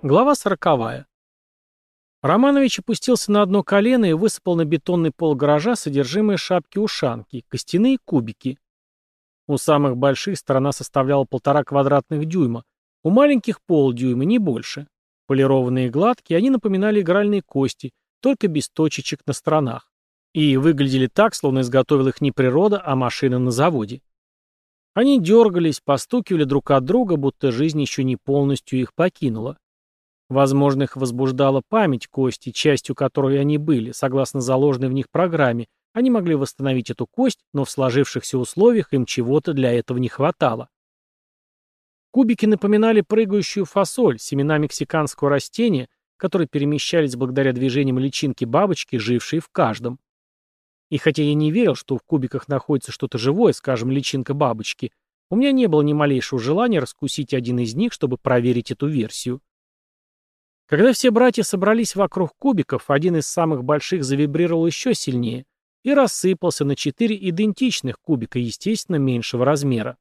Глава сороковая. Романович опустился на одно колено и высыпал на бетонный пол гаража содержимое шапки-ушанки, костяные кубики. У самых больших сторона составляла полтора квадратных дюйма, у маленьких полдюйма, не больше. Полированные и гладкие, они напоминали игральные кости, только без точечек на сторонах. И выглядели так, словно изготовил их не природа, а машина на заводе. Они дергались, постукивали друг от друга, будто жизнь еще не полностью их покинула. Возможно, их возбуждала память кости, частью которой они были, согласно заложенной в них программе. Они могли восстановить эту кость, но в сложившихся условиях им чего-то для этого не хватало. Кубики напоминали прыгающую фасоль, семена мексиканского растения, которые перемещались благодаря движениям личинки бабочки, жившей в каждом. И хотя я не верил, что в кубиках находится что-то живое, скажем, личинка бабочки, у меня не было ни малейшего желания раскусить один из них, чтобы проверить эту версию. Когда все братья собрались вокруг кубиков, один из самых больших завибрировал еще сильнее и рассыпался на четыре идентичных кубика, естественно, меньшего размера.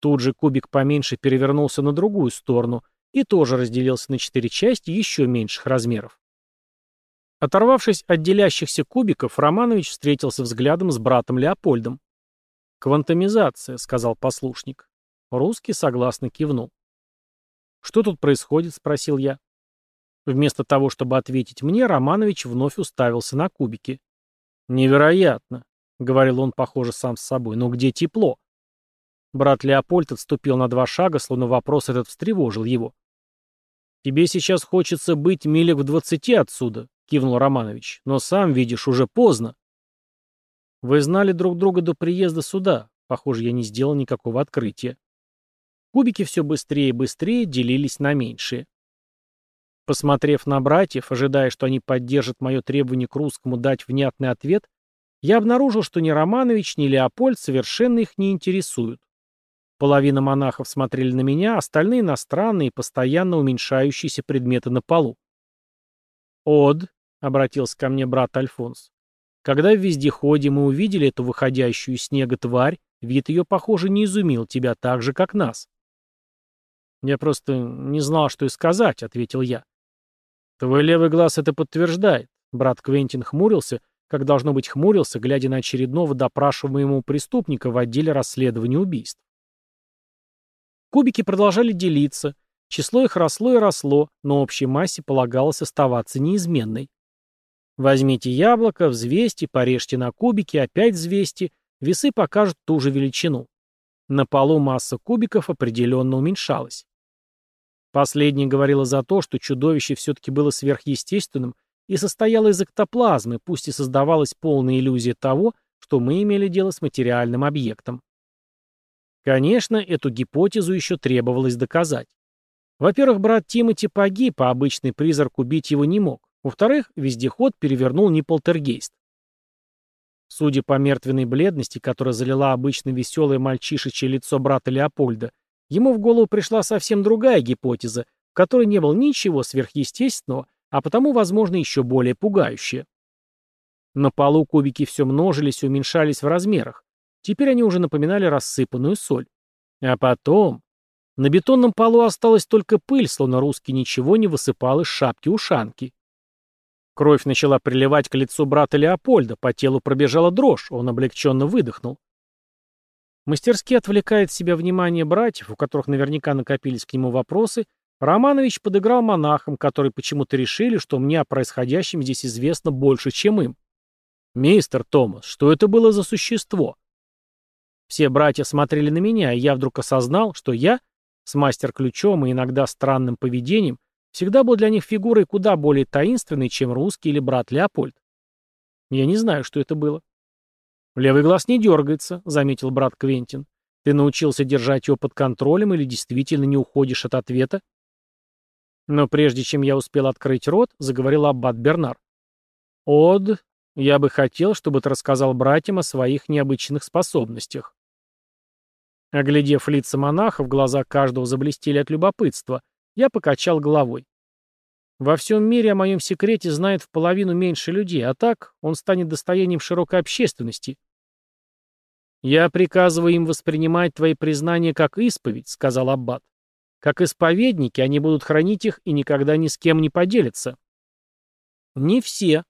Тут же кубик поменьше перевернулся на другую сторону и тоже разделился на четыре части еще меньших размеров. Оторвавшись от делящихся кубиков, Романович встретился взглядом с братом Леопольдом. «Квантомизация», — сказал послушник. Русский согласно кивнул. «Что тут происходит?» — спросил я. Вместо того, чтобы ответить мне, Романович вновь уставился на кубики. «Невероятно», — говорил он, похоже, сам с собой, — «но где тепло?» Брат Леопольд отступил на два шага, словно вопрос этот встревожил его. «Тебе сейчас хочется быть милек в двадцати отсюда», — кивнул Романович, — «но сам видишь, уже поздно». «Вы знали друг друга до приезда сюда. Похоже, я не сделал никакого открытия». Кубики все быстрее и быстрее делились на меньшие. Посмотрев на братьев, ожидая, что они поддержат мое требование к русскому дать внятный ответ, я обнаружил, что ни Романович, ни Леопольд совершенно их не интересуют. Половина монахов смотрели на меня, остальные на странные, постоянно уменьшающиеся предметы на полу. «Од», — обратился ко мне брат Альфонс, — «когда в вездеходе мы увидели эту выходящую из снега тварь, вид ее, похоже, не изумил тебя так же, как нас». «Я просто не знал, что и сказать», — ответил я. «Твой левый глаз это подтверждает». Брат Квентин хмурился, как должно быть хмурился, глядя на очередного допрашиваемого преступника в отделе расследования убийств. Кубики продолжали делиться, число их росло и росло, но общей массе полагалось оставаться неизменной. Возьмите яблоко, взвесьте, порежьте на кубики, опять взвесьте, весы покажут ту же величину. На полу масса кубиков определенно уменьшалась. Последнее говорило за то, что чудовище все-таки было сверхъестественным и состояло из эктоплазмы, пусть и создавалась полная иллюзия того, что мы имели дело с материальным объектом. Конечно, эту гипотезу еще требовалось доказать. Во-первых, брат Тимоти погиб, а обычный призрак убить его не мог. Во-вторых, вездеход перевернул не полтергейст. Судя по мертвенной бледности, которая залила обычно веселое мальчишечье лицо брата Леопольда, Ему в голову пришла совсем другая гипотеза, в которой не было ничего сверхъестественного, а потому, возможно, еще более пугающая. На полу кубики все множились и уменьшались в размерах. Теперь они уже напоминали рассыпанную соль. А потом... На бетонном полу осталась только пыль, словно русский ничего не высыпал из шапки-ушанки. Кровь начала приливать к лицу брата Леопольда, по телу пробежала дрожь, он облегченно выдохнул. Мастерски отвлекая от себя внимание братьев, у которых наверняка накопились к нему вопросы, Романович подыграл монахам, которые почему-то решили, что мне о происходящем здесь известно больше, чем им. «Мистер Томас, что это было за существо?» Все братья смотрели на меня, и я вдруг осознал, что я, с мастер-ключом и иногда странным поведением, всегда был для них фигурой куда более таинственной, чем русский или брат Леопольд. Я не знаю, что это было. «Левый глаз не дергается», — заметил брат Квентин. «Ты научился держать его под контролем или действительно не уходишь от ответа?» Но прежде чем я успел открыть рот, заговорил аббат Бернар. «Од, я бы хотел, чтобы ты рассказал братьям о своих необычных способностях». Оглядев лица монахов, глаза каждого заблестели от любопытства. Я покачал головой. Во всем мире о моем секрете знает в половину меньше людей, а так он станет достоянием широкой общественности. «Я приказываю им воспринимать твои признания как исповедь», — сказал Аббат. Как исповедники, они будут хранить их и никогда ни с кем не поделятся. Не все.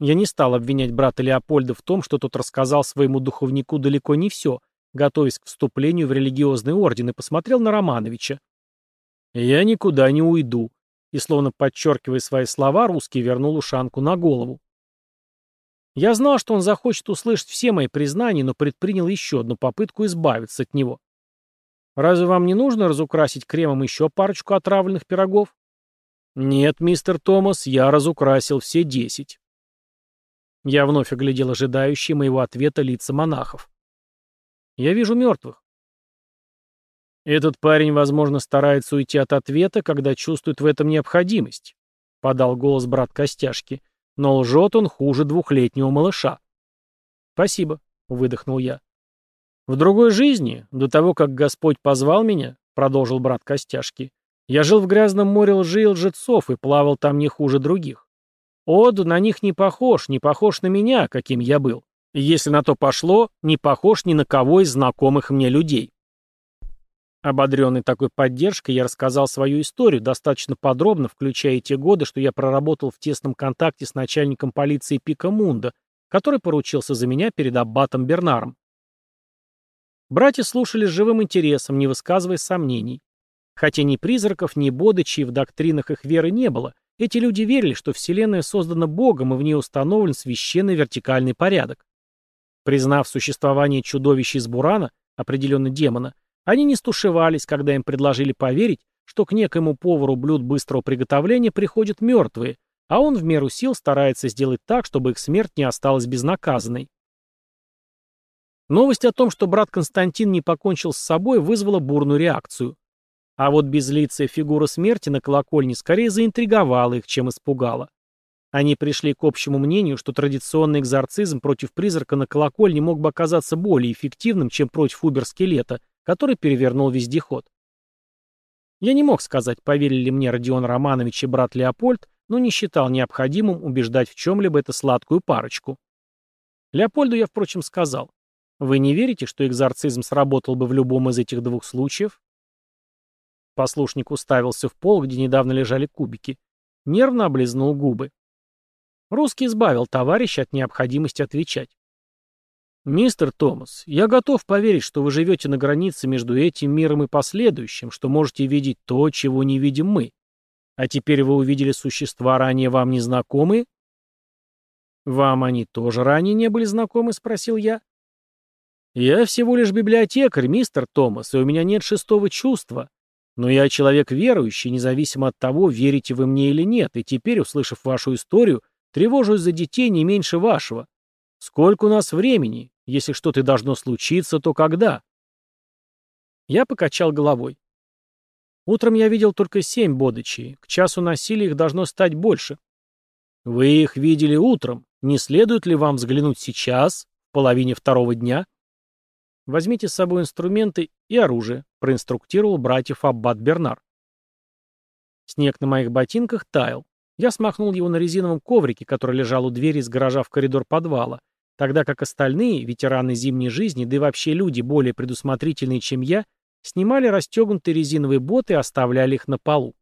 Я не стал обвинять брата Леопольда в том, что тот рассказал своему духовнику далеко не все, готовясь к вступлению в религиозный орден, и посмотрел на Романовича. «Я никуда не уйду», и, словно подчеркивая свои слова, русский вернул ушанку на голову. Я знал, что он захочет услышать все мои признания, но предпринял еще одну попытку избавиться от него. «Разве вам не нужно разукрасить кремом еще парочку отравленных пирогов?» «Нет, мистер Томас, я разукрасил все десять». Я вновь оглядел ожидающие моего ответа лица монахов. «Я вижу мертвых». «Этот парень, возможно, старается уйти от ответа, когда чувствует в этом необходимость», — подал голос брат Костяшки но лжет он хуже двухлетнего малыша. «Спасибо», — выдохнул я. «В другой жизни, до того, как Господь позвал меня», — продолжил брат Костяшки, «я жил в грязном море лжи и лжецов и плавал там не хуже других. Од на них не похож, не похож на меня, каким я был. Если на то пошло, не похож ни на кого из знакомых мне людей. Ободренный такой поддержкой, я рассказал свою историю, достаточно подробно, включая те годы, что я проработал в тесном контакте с начальником полиции Пика Мунда, который поручился за меня перед аббатом Бернаром. Братья слушали с живым интересом, не высказывая сомнений. Хотя ни призраков, ни бодычей в доктринах их веры не было, эти люди верили, что Вселенная создана Богом и в ней установлен священный вертикальный порядок. Признав существование чудовища из Бурана, определенно демона, они не стушевались, когда им предложили поверить, что к некоему повару блюд быстрого приготовления приходят мертвые, а он в меру сил старается сделать так, чтобы их смерть не осталась безнаказанной. Новость о том, что брат Константин не покончил с собой, вызвала бурную реакцию. А вот безлицая фигура смерти на колокольне скорее заинтриговала их, чем испугала. Они пришли к общему мнению, что традиционный экзорцизм против призрака на колокольне мог бы оказаться более эффективным, чем против убер-скелета, который перевернул вездеход. Я не мог сказать, поверили ли мне Родион Романович и брат Леопольд, но не считал необходимым убеждать в чем-либо эту сладкую парочку. Леопольду я, впрочем, сказал, «Вы не верите, что экзорцизм сработал бы в любом из этих двух случаев?» Послушник уставился в пол, где недавно лежали кубики. Нервно облизнул губы. Русский избавил товарища от необходимости отвечать. «Мистер Томас, я готов поверить, что вы живете на границе между этим миром и последующим, что можете видеть то, чего не видим мы. А теперь вы увидели существа, ранее вам незнакомые?» «Вам они тоже ранее не были знакомы?» — спросил я. «Я всего лишь библиотекарь, мистер Томас, и у меня нет шестого чувства. Но я человек верующий, независимо от того, верите вы мне или нет, и теперь, услышав вашу историю, тревожусь за детей не меньше вашего. Сколько у нас времени? Если что-то должно случиться, то когда? Я покачал головой. Утром я видел только семь бодычей. К часу насилия их должно стать больше. Вы их видели утром. Не следует ли вам взглянуть сейчас, в половине второго дня? Возьмите с собой инструменты и оружие, проинструктировал братьев Аббат Бернар. Снег на моих ботинках таял. Я смахнул его на резиновом коврике, который лежал у двери из гаража в коридор подвала, тогда как остальные, ветераны зимней жизни, да и вообще люди более предусмотрительные, чем я, снимали расстегнутые резиновые боты и оставляли их на полу.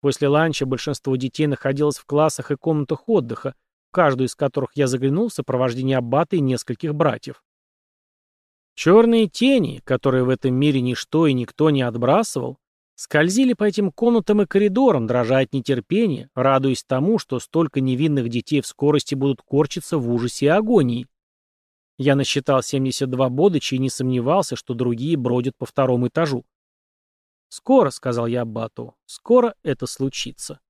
После ланча большинство детей находилось в классах и комнатах отдыха, в каждую из которых я заглянул в сопровождении аббата и нескольких братьев. Черные тени, которые в этом мире ничто и никто не отбрасывал, Скользили по этим комнатам и коридорам, дрожа от нетерпения, радуясь тому, что столько невинных детей в скорости будут корчиться в ужасе и агонии. Я насчитал 72 бодыча и не сомневался, что другие бродят по второму этажу. «Скоро», — сказал я Аббату, — «скоро это случится».